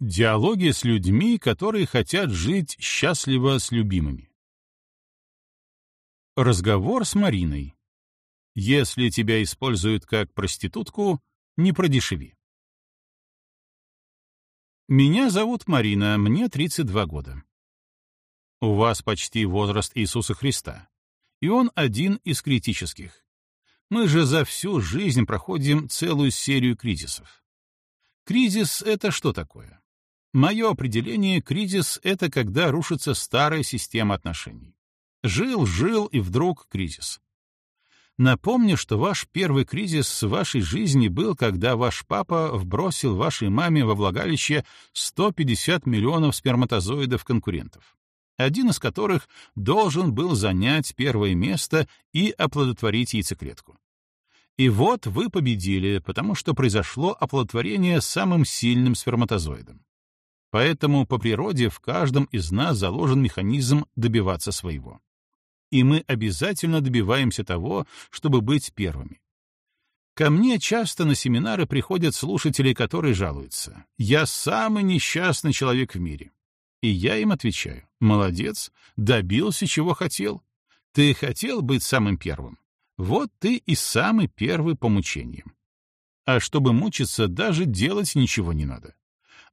Диалоги с людьми, которые хотят жить счастливо с любимыми. Разговор с Мариной. Если тебя используют как проститутку, не продешеви. Меня зовут Марина, мне 32 года. У вас почти возраст Иисуса Христа, и он один из критических. Мы же за всю жизнь проходим целую серию кризисов. Кризис — это что такое? Мое определение — кризис — это когда рушится старая система отношений. Жил, жил, и вдруг кризис. Напомню, что ваш первый кризис в вашей жизни был, когда ваш папа вбросил вашей маме во влагалище 150 миллионов сперматозоидов конкурентов, один из которых должен был занять первое место и оплодотворить яйцеклетку. И вот вы победили, потому что произошло оплодотворение самым сильным сперматозоидом. Поэтому по природе в каждом из нас заложен механизм добиваться своего и мы обязательно добиваемся того, чтобы быть первыми. Ко мне часто на семинары приходят слушатели, которые жалуются. «Я самый несчастный человек в мире». И я им отвечаю. «Молодец, добился, чего хотел. Ты хотел быть самым первым. Вот ты и самый первый по мучениям. А чтобы мучиться, даже делать ничего не надо.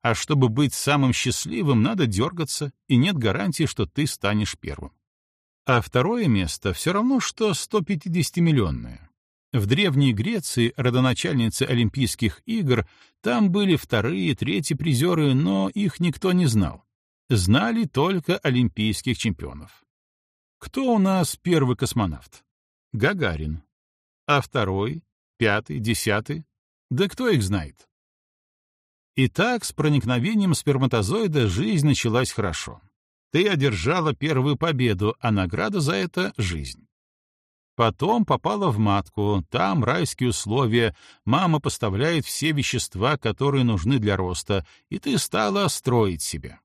А чтобы быть самым счастливым, надо дергаться, и нет гарантии, что ты станешь первым. А второе место все равно, что 150-миллионное. В Древней Греции, родоначальницы Олимпийских игр, там были вторые, третьи призеры, но их никто не знал. Знали только олимпийских чемпионов. Кто у нас первый космонавт? Гагарин. А второй, пятый, десятый? Да кто их знает? Итак, с проникновением сперматозоида жизнь началась хорошо. Ты одержала первую победу, а награда за это — жизнь. Потом попала в матку, там райские условия, мама поставляет все вещества, которые нужны для роста, и ты стала строить себя.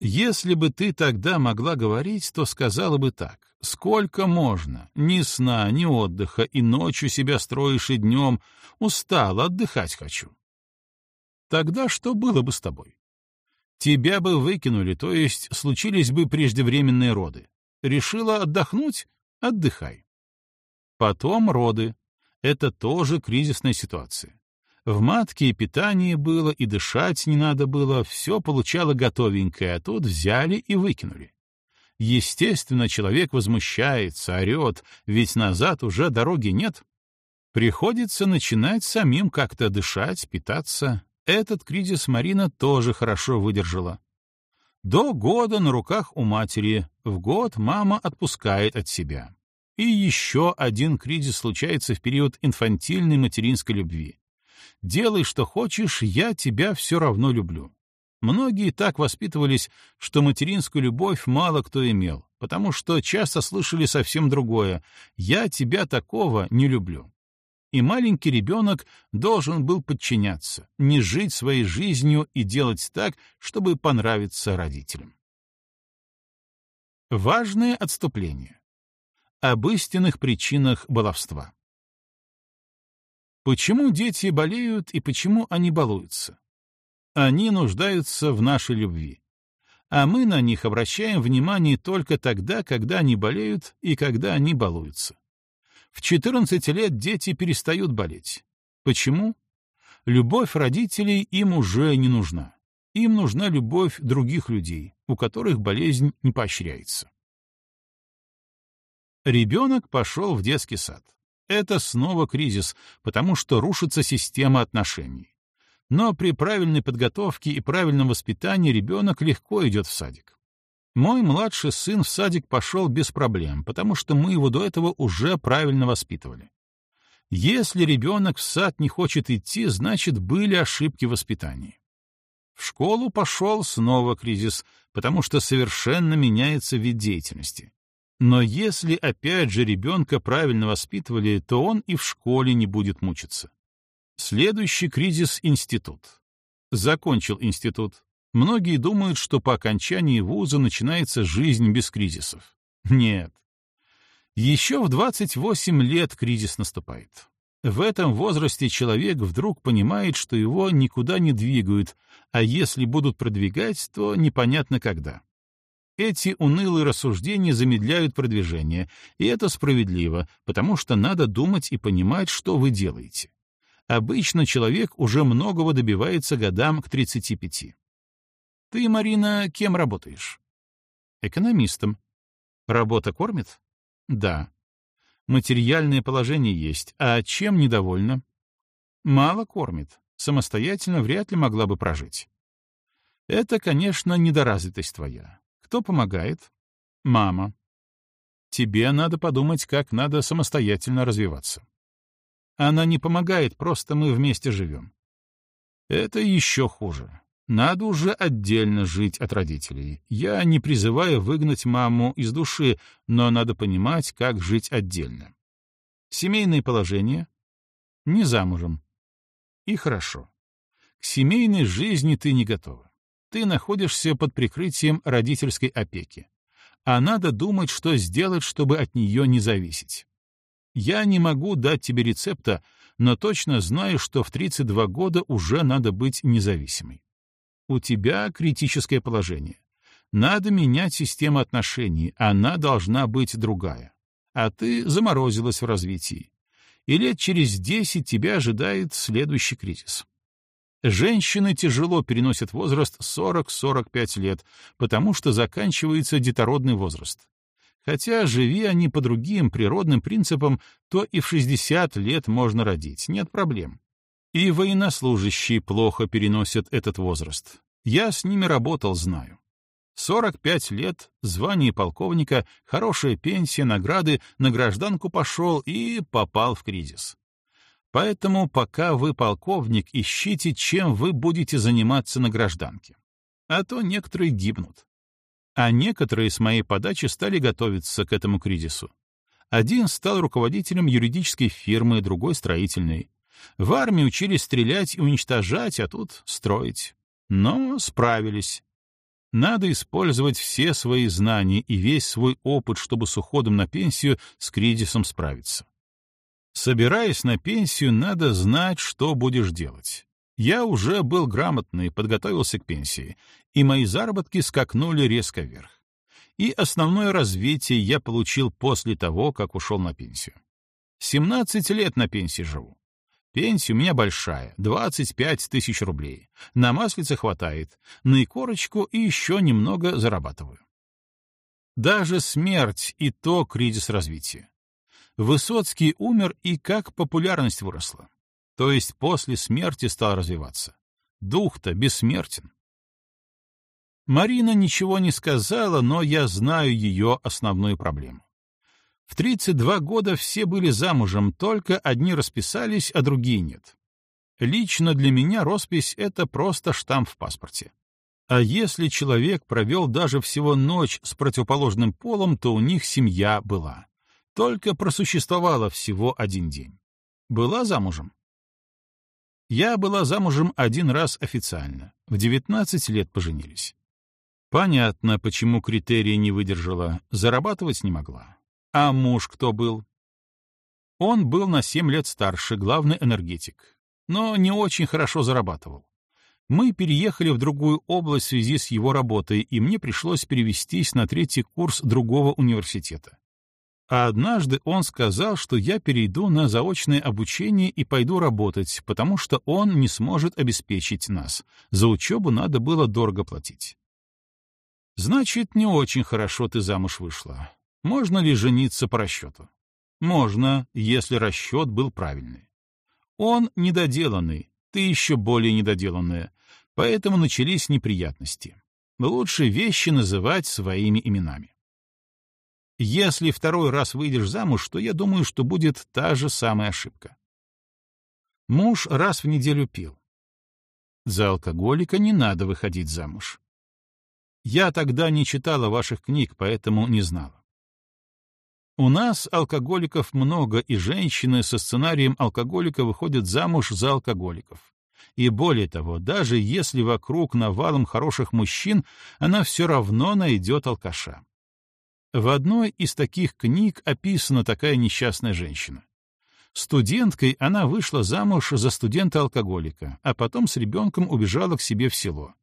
Если бы ты тогда могла говорить, то сказала бы так. Сколько можно? Ни сна, ни отдыха, и ночью себя строишь, и днем. Устала, отдыхать хочу. Тогда что было бы с тобой? Тебя бы выкинули, то есть случились бы преждевременные роды. Решила отдохнуть? Отдыхай. Потом роды. Это тоже кризисная ситуация. В матке и питание было, и дышать не надо было, все получало готовенькое, а тут взяли и выкинули. Естественно, человек возмущается, орет, ведь назад уже дороги нет. Приходится начинать самим как-то дышать, питаться, этот кризис Марина тоже хорошо выдержала. До года на руках у матери, в год мама отпускает от себя. И еще один кризис случается в период инфантильной материнской любви. «Делай, что хочешь, я тебя все равно люблю». Многие так воспитывались, что материнскую любовь мало кто имел, потому что часто слышали совсем другое «я тебя такого не люблю» и маленький ребенок должен был подчиняться, не жить своей жизнью и делать так, чтобы понравиться родителям. Важное отступление. Об истинных причинах баловства. Почему дети болеют и почему они балуются? Они нуждаются в нашей любви. А мы на них обращаем внимание только тогда, когда они болеют и когда они балуются. В 14 лет дети перестают болеть. Почему? Любовь родителей им уже не нужна. Им нужна любовь других людей, у которых болезнь не поощряется. Ребенок пошел в детский сад. Это снова кризис, потому что рушится система отношений. Но при правильной подготовке и правильном воспитании ребенок легко идет в садик. Мой младший сын в садик пошел без проблем, потому что мы его до этого уже правильно воспитывали. Если ребенок в сад не хочет идти, значит, были ошибки в воспитании. В школу пошел снова кризис, потому что совершенно меняется вид деятельности. Но если опять же ребенка правильно воспитывали, то он и в школе не будет мучиться. Следующий кризис — институт. Закончил институт. Многие думают, что по окончании вуза начинается жизнь без кризисов. Нет. Еще в 28 лет кризис наступает. В этом возрасте человек вдруг понимает, что его никуда не двигают, а если будут продвигать, то непонятно когда. Эти унылые рассуждения замедляют продвижение, и это справедливо, потому что надо думать и понимать, что вы делаете. Обычно человек уже многого добивается годам к 35. Ты, Марина, кем работаешь? Экономистом. Работа кормит? Да. Материальное положение есть, а чем недовольна? Мало кормит, самостоятельно вряд ли могла бы прожить. Это, конечно, недоразвитость твоя. Кто помогает? Мама. Тебе надо подумать, как надо самостоятельно развиваться. Она не помогает, просто мы вместе живем. Это еще хуже. Надо уже отдельно жить от родителей. Я не призываю выгнать маму из души, но надо понимать, как жить отдельно. Семейное положение? Не замужем. И хорошо. К семейной жизни ты не готова. Ты находишься под прикрытием родительской опеки. А надо думать, что сделать, чтобы от нее не зависеть. Я не могу дать тебе рецепта, но точно знаю, что в 32 года уже надо быть независимой у тебя критическое положение. Надо менять систему отношений, она должна быть другая. А ты заморозилась в развитии. И лет через десять тебя ожидает следующий кризис. Женщины тяжело переносят возраст 40-45 лет, потому что заканчивается детородный возраст. Хотя, живи они по другим природным принципам, то и в 60 лет можно родить, нет проблем. И военнослужащие плохо переносят этот возраст. Я с ними работал, знаю. 45 лет, звание полковника, хорошая пенсия, награды, на гражданку пошел и попал в кризис. Поэтому пока вы полковник, ищите, чем вы будете заниматься на гражданке. А то некоторые гибнут. А некоторые с моей подачи стали готовиться к этому кризису. Один стал руководителем юридической фирмы, другой — строительной. В армии учились стрелять и уничтожать, а тут строить. Но справились. Надо использовать все свои знания и весь свой опыт, чтобы с уходом на пенсию с кризисом справиться. Собираясь на пенсию, надо знать, что будешь делать. Я уже был грамотный, подготовился к пенсии, и мои заработки скакнули резко вверх. И основное развитие я получил после того, как ушел на пенсию. 17 лет на пенсии живу. Пенсия у меня большая — 25 тысяч рублей. На маслице хватает, на икорочку и еще немного зарабатываю. Даже смерть и то кризис развития. Высоцкий умер, и как популярность выросла. То есть после смерти стал развиваться. Дух-то бессмертен. Марина ничего не сказала, но я знаю ее основную проблему. В 32 года все были замужем, только одни расписались, а другие нет. Лично для меня роспись — это просто штамп в паспорте. А если человек провел даже всего ночь с противоположным полом, то у них семья была. Только просуществовала всего один день. Была замужем? Я была замужем один раз официально. В 19 лет поженились. Понятно, почему критерия не выдержала, зарабатывать не могла. А муж кто был? Он был на семь лет старше, главный энергетик, но не очень хорошо зарабатывал. Мы переехали в другую область в связи с его работой, и мне пришлось перевестись на третий курс другого университета. А однажды он сказал, что я перейду на заочное обучение и пойду работать, потому что он не сможет обеспечить нас. За учебу надо было дорого платить. Значит, не очень хорошо ты замуж вышла. Можно ли жениться по расчету? Можно, если расчет был правильный. Он недоделанный, ты еще более недоделанная, поэтому начались неприятности. Лучше вещи называть своими именами. Если второй раз выйдешь замуж, то я думаю, что будет та же самая ошибка. Муж раз в неделю пил. За алкоголика не надо выходить замуж. Я тогда не читала ваших книг, поэтому не знала. У нас алкоголиков много, и женщины со сценарием алкоголика выходят замуж за алкоголиков. И более того, даже если вокруг навалом хороших мужчин, она все равно найдет алкаша. В одной из таких книг описана такая несчастная женщина. Студенткой она вышла замуж за студента-алкоголика, а потом с ребенком убежала к себе в село.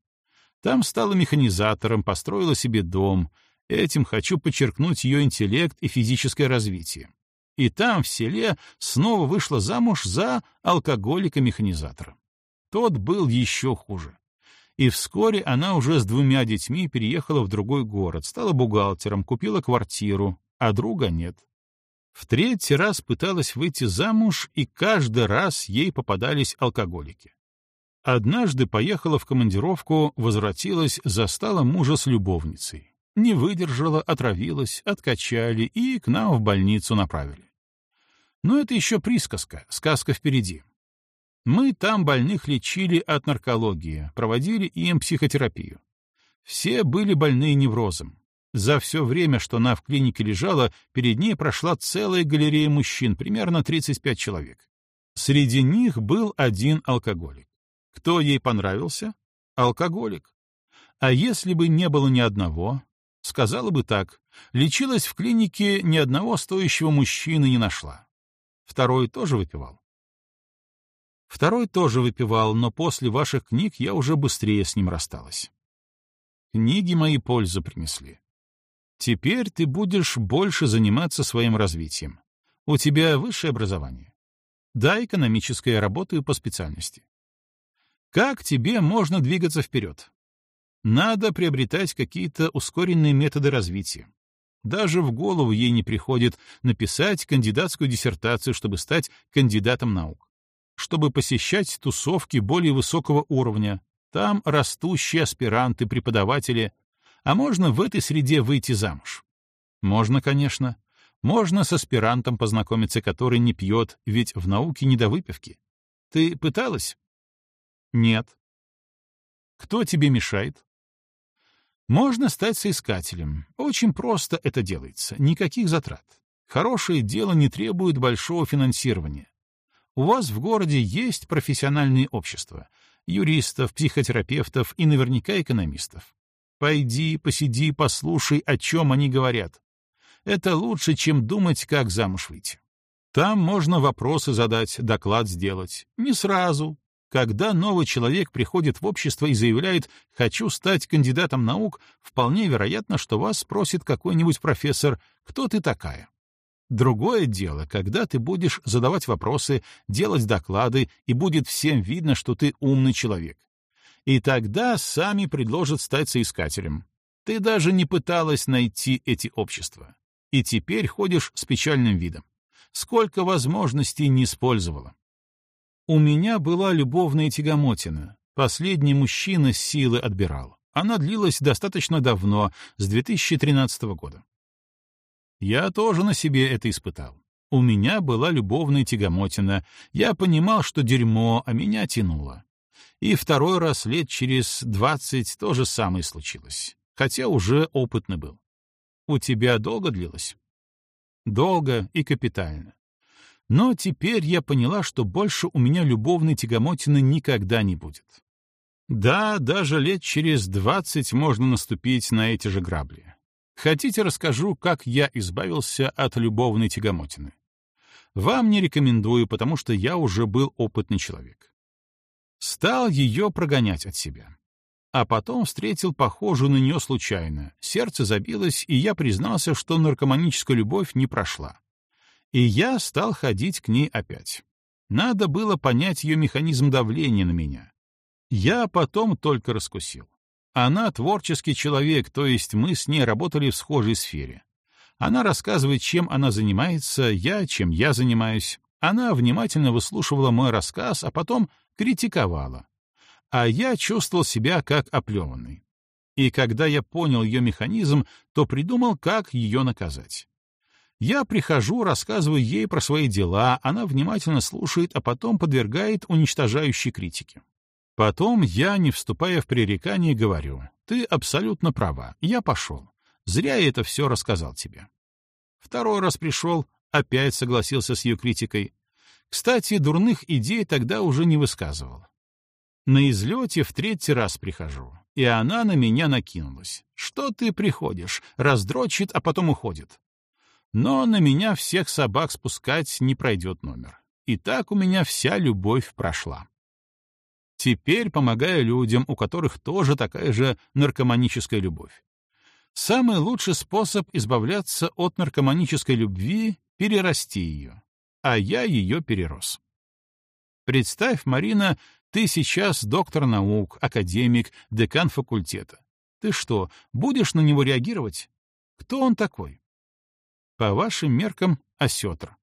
Там стала механизатором, построила себе дом. Этим хочу подчеркнуть ее интеллект и физическое развитие. И там, в селе, снова вышла замуж за алкоголика-механизатора. Тот был еще хуже. И вскоре она уже с двумя детьми переехала в другой город, стала бухгалтером, купила квартиру, а друга нет. В третий раз пыталась выйти замуж, и каждый раз ей попадались алкоголики. Однажды поехала в командировку, возвратилась, застала мужа с любовницей. Не выдержала, отравилась, откачали и к нам в больницу направили. Но это еще присказка, сказка впереди. Мы там больных лечили от наркологии, проводили им психотерапию. Все были больны неврозом. За все время, что она в клинике лежала, перед ней прошла целая галерея мужчин, примерно 35 человек. Среди них был один алкоголик. Кто ей понравился? Алкоголик. А если бы не было ни одного, сказала бы так, лечилась в клинике, ни одного стоящего мужчины не нашла. Второй тоже выпивал. Второй тоже выпивал, но после ваших книг я уже быстрее с ним рассталась. Книги мои пользу принесли. Теперь ты будешь больше заниматься своим развитием. У тебя высшее образование. Да, экономическое, работаю по специальности. Как тебе можно двигаться вперед? Надо приобретать какие-то ускоренные методы развития. Даже в голову ей не приходит написать кандидатскую диссертацию, чтобы стать кандидатом наук. Чтобы посещать тусовки более высокого уровня, там растущие аспиранты, преподаватели, а можно в этой среде выйти замуж. Можно, конечно. Можно с аспирантом познакомиться, который не пьет, ведь в науке не до выпивки. Ты пыталась? Нет. Кто тебе мешает? Можно стать соискателем. Очень просто это делается, никаких затрат. Хорошее дело не требует большого финансирования. У вас в городе есть профессиональные общества — юристов, психотерапевтов и наверняка экономистов. Пойди, посиди, послушай, о чем они говорят. Это лучше, чем думать, как замуж выйти. Там можно вопросы задать, доклад сделать. Не сразу, когда новый человек приходит в общество и заявляет «хочу стать кандидатом наук», вполне вероятно, что вас спросит какой-нибудь профессор «кто ты такая?». Другое дело, когда ты будешь задавать вопросы, делать доклады, и будет всем видно, что ты умный человек. И тогда сами предложат стать соискателем. Ты даже не пыталась найти эти общества. И теперь ходишь с печальным видом. Сколько возможностей не использовала. У меня была любовная тягомотина. Последний мужчина силы отбирал. Она длилась достаточно давно, с 2013 года. Я тоже на себе это испытал. У меня была любовная тягомотина. Я понимал, что дерьмо, а меня тянуло. И второй раз лет через двадцать то же самое случилось. Хотя уже опытный был. У тебя долго длилось? Долго и капитально. Но теперь я поняла, что больше у меня любовной тягомотины никогда не будет. Да, даже лет через двадцать можно наступить на эти же грабли. Хотите, расскажу, как я избавился от любовной тягомотины? Вам не рекомендую, потому что я уже был опытный человек. Стал ее прогонять от себя. А потом встретил похожую на нее случайно. Сердце забилось, и я признался, что наркоманическая любовь не прошла и я стал ходить к ней опять. Надо было понять ее механизм давления на меня. Я потом только раскусил. Она творческий человек, то есть мы с ней работали в схожей сфере. Она рассказывает, чем она занимается, я, чем я занимаюсь. Она внимательно выслушивала мой рассказ, а потом критиковала. А я чувствовал себя как оплеванный. И когда я понял ее механизм, то придумал, как ее наказать. Я прихожу, рассказываю ей про свои дела, она внимательно слушает, а потом подвергает уничтожающей критике. Потом я, не вступая в пререкание, говорю, «Ты абсолютно права, я пошел. Зря я это все рассказал тебе». Второй раз пришел, опять согласился с ее критикой. Кстати, дурных идей тогда уже не высказывал. На излете в третий раз прихожу, и она на меня накинулась. «Что ты приходишь?» Раздрочит, а потом уходит. Но на меня всех собак спускать не пройдет номер. И так у меня вся любовь прошла. Теперь помогаю людям, у которых тоже такая же наркоманическая любовь. Самый лучший способ избавляться от наркоманической любви — перерасти ее. А я ее перерос. Представь, Марина, ты сейчас доктор наук, академик, декан факультета. Ты что, будешь на него реагировать? Кто он такой? По вашим меркам, осетр.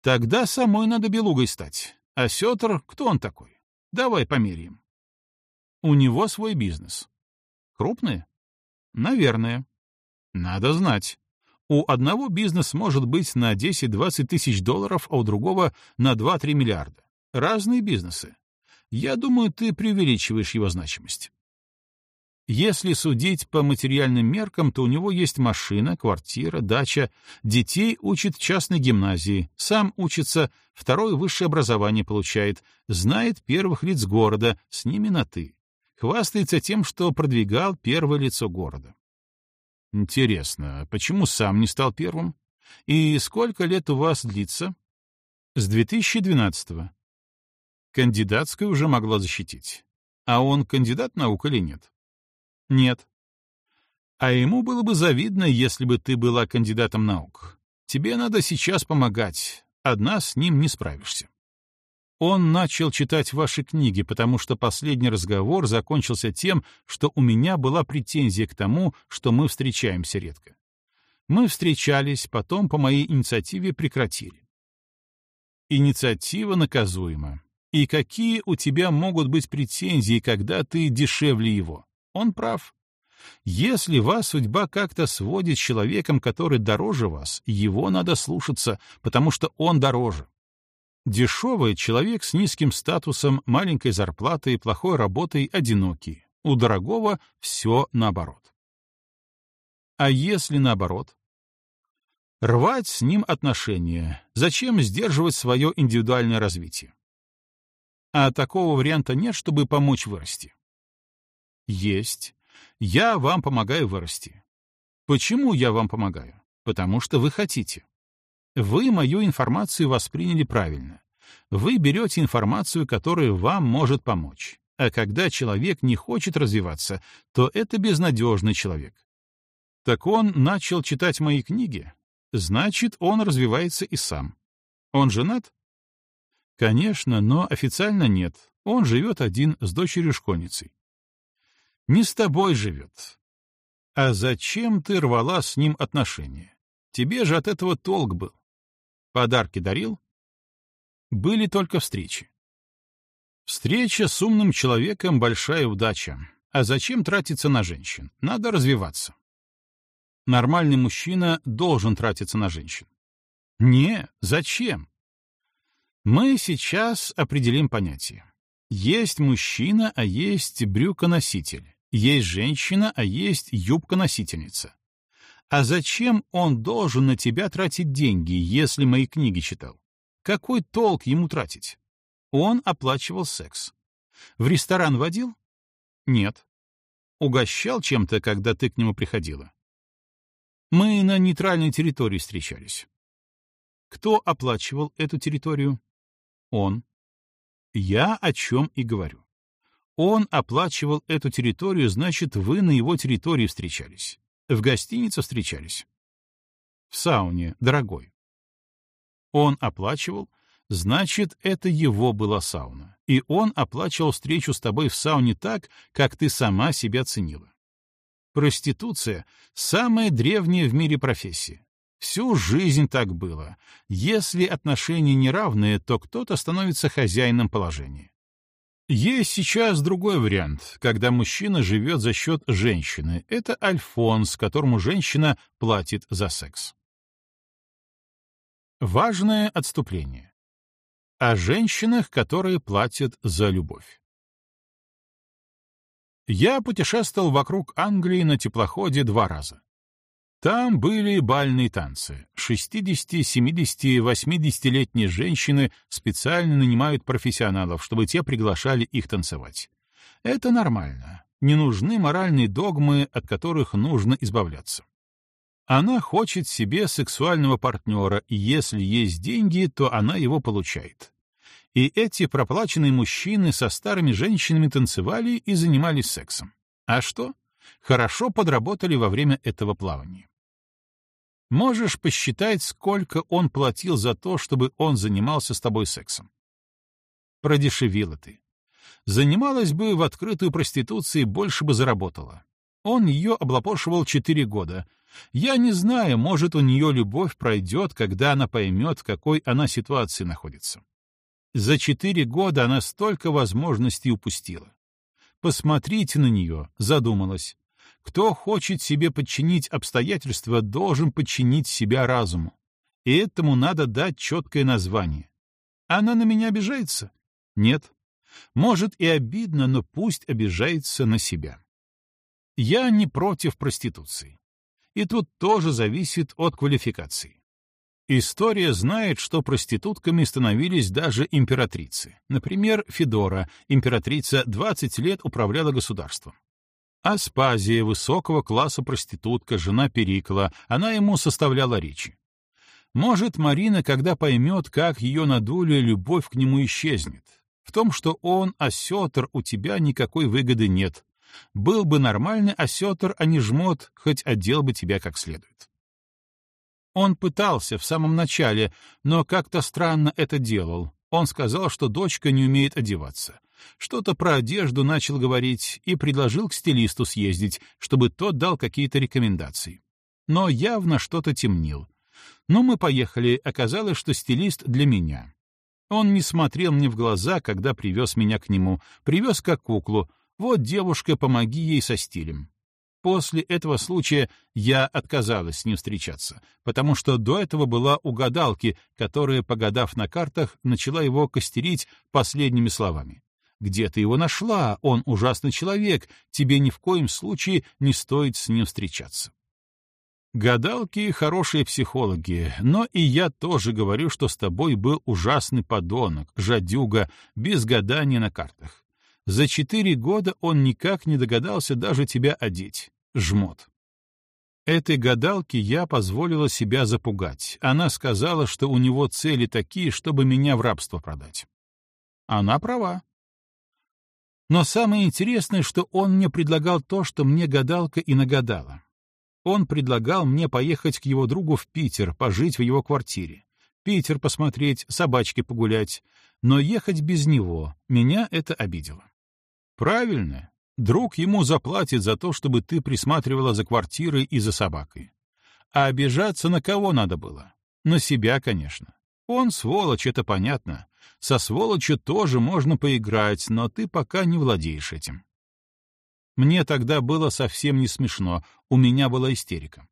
Тогда самой надо белугой стать. Осетр, кто он такой? Давай померяем. У него свой бизнес. Крупный? Наверное. Надо знать. У одного бизнес может быть на 10-20 тысяч долларов, а у другого на 2-3 миллиарда. Разные бизнесы. Я думаю, ты преувеличиваешь его значимость. Если судить по материальным меркам, то у него есть машина, квартира, дача, детей учит в частной гимназии, сам учится, второе высшее образование получает, знает первых лиц города, с ними на «ты». Хвастается тем, что продвигал первое лицо города. Интересно, почему сам не стал первым? И сколько лет у вас длится? С 2012-го. Кандидатскую уже могла защитить. А он кандидат наук или нет? Нет. А ему было бы завидно, если бы ты была кандидатом наук. Тебе надо сейчас помогать, одна с ним не справишься. Он начал читать ваши книги, потому что последний разговор закончился тем, что у меня была претензия к тому, что мы встречаемся редко. Мы встречались, потом по моей инициативе прекратили. Инициатива наказуема. И какие у тебя могут быть претензии, когда ты дешевле его? Он прав. Если вас судьба как-то сводит с человеком, который дороже вас, его надо слушаться, потому что он дороже. Дешевый человек с низким статусом, маленькой зарплатой, плохой работой, одинокий. У дорогого все наоборот. А если наоборот? Рвать с ним отношения. Зачем сдерживать свое индивидуальное развитие? А такого варианта нет, чтобы помочь вырасти. Есть. Я вам помогаю вырасти. Почему я вам помогаю? Потому что вы хотите. Вы мою информацию восприняли правильно. Вы берете информацию, которая вам может помочь. А когда человек не хочет развиваться, то это безнадежный человек. Так он начал читать мои книги. Значит, он развивается и сам. Он женат? Конечно, но официально нет. Он живет один с дочерью-школьницей. Не с тобой живет. А зачем ты рвала с ним отношения? Тебе же от этого толк был. Подарки дарил? Были только встречи. Встреча с умным человеком — большая удача. А зачем тратиться на женщин? Надо развиваться. Нормальный мужчина должен тратиться на женщин. Не, зачем? Мы сейчас определим понятие. Есть мужчина, а есть брюконоситель. Есть женщина, а есть юбконосительница. А зачем он должен на тебя тратить деньги, если мои книги читал? Какой толк ему тратить? Он оплачивал секс. В ресторан водил? Нет. Угощал чем-то, когда ты к нему приходила? Мы на нейтральной территории встречались. Кто оплачивал эту территорию? Он. Я о чем и говорю. Он оплачивал эту территорию, значит, вы на его территории встречались. В гостинице встречались. В сауне, дорогой. Он оплачивал, значит, это его была сауна. И он оплачивал встречу с тобой в сауне так, как ты сама себя ценила. Проституция — самая древняя в мире профессия. Всю жизнь так было. Если отношения неравные, то кто-то становится хозяином положения. Есть сейчас другой вариант, когда мужчина живет за счет женщины. Это альфонс, которому женщина платит за секс. Важное отступление. О женщинах, которые платят за любовь. Я путешествовал вокруг Англии на теплоходе два раза. Там были бальные танцы. 60, 70, 80-летние женщины специально нанимают профессионалов, чтобы те приглашали их танцевать. Это нормально. Не нужны моральные догмы, от которых нужно избавляться. Она хочет себе сексуального партнера, и если есть деньги, то она его получает. И эти проплаченные мужчины со старыми женщинами танцевали и занимались сексом. А что? Хорошо подработали во время этого плавания. Можешь посчитать, сколько он платил за то, чтобы он занимался с тобой сексом. Продешевила ты. Занималась бы в открытую проституции, больше бы заработала. Он ее облапошивал четыре года, я не знаю, может, у нее любовь пройдет, когда она поймет, в какой она ситуации находится. За четыре года она столько возможностей упустила. Посмотрите на нее, задумалась. Кто хочет себе подчинить обстоятельства, должен подчинить себя разуму. И этому надо дать четкое название. Она на меня обижается? Нет. Может и обидно, но пусть обижается на себя. Я не против проституции. И тут тоже зависит от квалификации. История знает, что проститутками становились даже императрицы. Например, Федора, императрица, 20 лет управляла государством. Аспазия, высокого класса проститутка, жена Перикла, она ему составляла речи. Может, Марина, когда поймет, как ее надули, любовь к нему исчезнет. В том, что он осетр, у тебя никакой выгоды нет. Был бы нормальный осетр, а не жмот, хоть одел бы тебя как следует. Он пытался в самом начале, но как-то странно это делал. Он сказал, что дочка не умеет одеваться. Что-то про одежду начал говорить и предложил к стилисту съездить, чтобы тот дал какие-то рекомендации. Но явно что-то темнил. Но мы поехали, оказалось, что стилист для меня. Он не смотрел мне в глаза, когда привез меня к нему, привез как куклу, вот, девушка, помоги ей со стилем. После этого случая я отказалась с ним встречаться, потому что до этого была у гадалки, которая, погадав на картах, начала его костерить последними словами. «Где ты его нашла? Он ужасный человек. Тебе ни в коем случае не стоит с ним встречаться». Гадалки — хорошие психологи, но и я тоже говорю, что с тобой был ужасный подонок, жадюга, без гадания на картах. За четыре года он никак не догадался даже тебя одеть. Жмот. Этой гадалке я позволила себя запугать. Она сказала, что у него цели такие, чтобы меня в рабство продать. Она права. Но самое интересное, что он мне предлагал то, что мне гадалка и нагадала. Он предлагал мне поехать к его другу в Питер, пожить в его квартире. Питер посмотреть, собачки погулять. Но ехать без него, меня это обидело. Правильно. Друг ему заплатит за то, чтобы ты присматривала за квартирой и за собакой. А обижаться на кого надо было? На себя, конечно. Он сволочь, это понятно. Со сволочью тоже можно поиграть, но ты пока не владеешь этим. Мне тогда было совсем не смешно, у меня была истерика.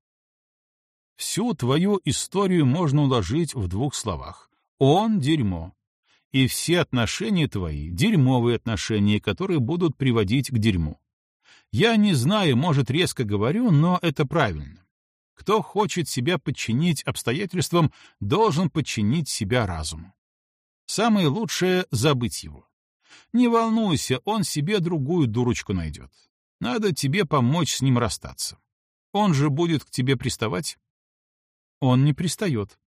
Всю твою историю можно уложить в двух словах. Он — дерьмо, и все отношения твои — дерьмовые отношения, которые будут приводить к дерьму. Я не знаю, может, резко говорю, но это правильно. Кто хочет себя подчинить обстоятельствам, должен подчинить себя разуму. Самое лучшее — забыть его. Не волнуйся, он себе другую дурочку найдет. Надо тебе помочь с ним расстаться. Он же будет к тебе приставать? Он не пристает.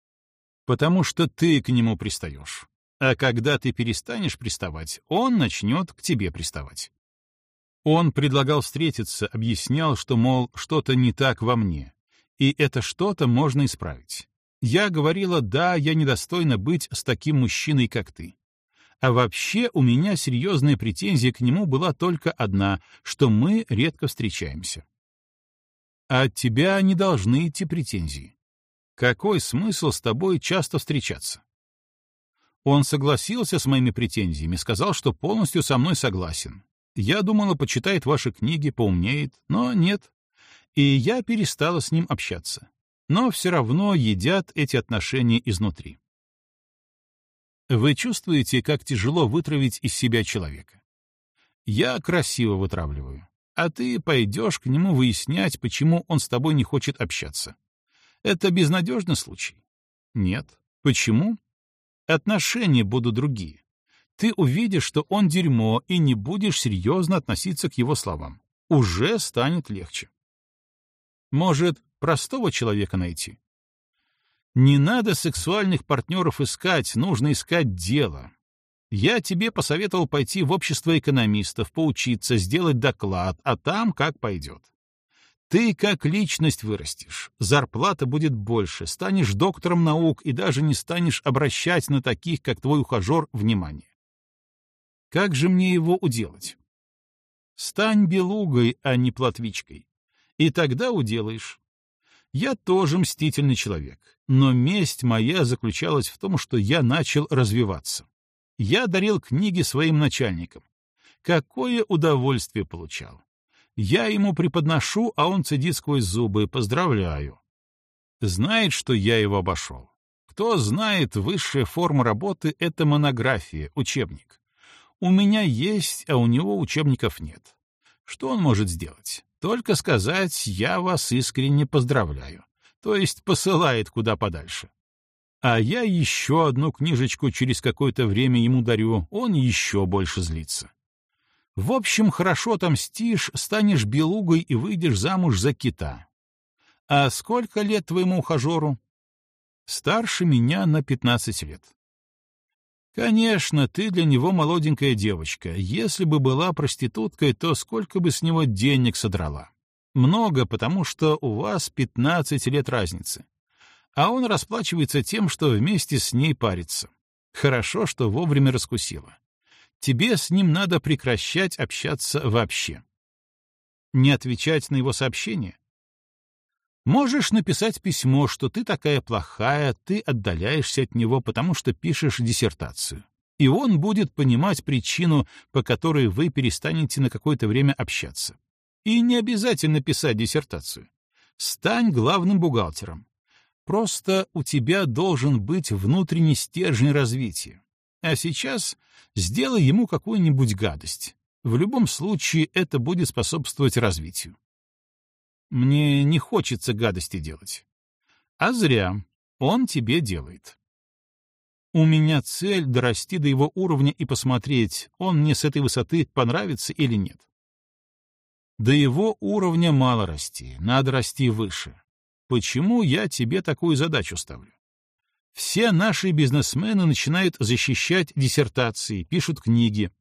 Потому что ты к нему пристаешь. А когда ты перестанешь приставать, он начнет к тебе приставать. Он предлагал встретиться, объяснял, что, мол, что-то не так во мне, и это что-то можно исправить. Я говорила, да, я недостойна быть с таким мужчиной, как ты. А вообще у меня серьезная претензия к нему была только одна, что мы редко встречаемся. А от тебя не должны идти претензии. Какой смысл с тобой часто встречаться? Он согласился с моими претензиями, сказал, что полностью со мной согласен. Я думала, почитает ваши книги, поумнеет, но нет. И я перестала с ним общаться. Но все равно едят эти отношения изнутри. Вы чувствуете, как тяжело вытравить из себя человека? Я красиво вытравливаю, а ты пойдешь к нему выяснять, почему он с тобой не хочет общаться. Это безнадежный случай? Нет. Почему? отношения будут другие. Ты увидишь, что он дерьмо, и не будешь серьезно относиться к его словам. Уже станет легче. Может, простого человека найти. Не надо сексуальных партнеров искать, нужно искать дело. Я тебе посоветовал пойти в общество экономистов, поучиться, сделать доклад, а там как пойдет. Ты как личность вырастешь, зарплата будет больше, станешь доктором наук и даже не станешь обращать на таких, как твой ухажер, внимание. Как же мне его уделать? Стань белугой, а не платвичкой. И тогда уделаешь. Я тоже мстительный человек, но месть моя заключалась в том, что я начал развиваться. Я дарил книги своим начальникам. Какое удовольствие получал. Я ему преподношу, а он цедит сквозь зубы. Поздравляю. Знает, что я его обошел. Кто знает, высшая форма работы — это монография, учебник. У меня есть, а у него учебников нет. Что он может сделать? Только сказать «я вас искренне поздравляю», то есть посылает куда подальше. А я еще одну книжечку через какое-то время ему дарю, он еще больше злится. В общем, хорошо отомстишь, станешь белугой и выйдешь замуж за кита. А сколько лет твоему ухажеру? Старше меня на 15 лет. Конечно, ты для него молоденькая девочка. Если бы была проституткой, то сколько бы с него денег содрала? Много, потому что у вас 15 лет разницы. А он расплачивается тем, что вместе с ней парится. Хорошо, что вовремя раскусила. Тебе с ним надо прекращать общаться вообще. Не отвечать на его сообщения? Можешь написать письмо, что ты такая плохая, ты отдаляешься от него, потому что пишешь диссертацию. И он будет понимать причину, по которой вы перестанете на какое-то время общаться. И не обязательно писать диссертацию. Стань главным бухгалтером. Просто у тебя должен быть внутренний стержень развития. А сейчас сделай ему какую-нибудь гадость. В любом случае это будет способствовать развитию. Мне не хочется гадости делать. А зря. Он тебе делает. У меня цель дорасти до его уровня и посмотреть, он мне с этой высоты понравится или нет. До его уровня мало расти, надо расти выше. Почему я тебе такую задачу ставлю? Все наши бизнесмены начинают защищать диссертации, пишут книги,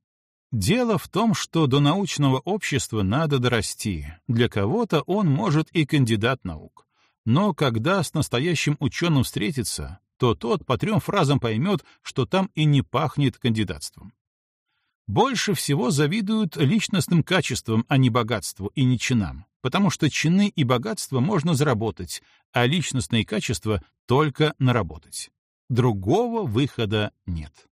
Дело в том, что до научного общества надо дорасти. Для кого-то он может и кандидат наук. Но когда с настоящим ученым встретится, то тот по трем фразам поймет, что там и не пахнет кандидатством. Больше всего завидуют личностным качествам, а не богатству и не чинам, потому что чины и богатство можно заработать, а личностные качества только наработать. Другого выхода нет.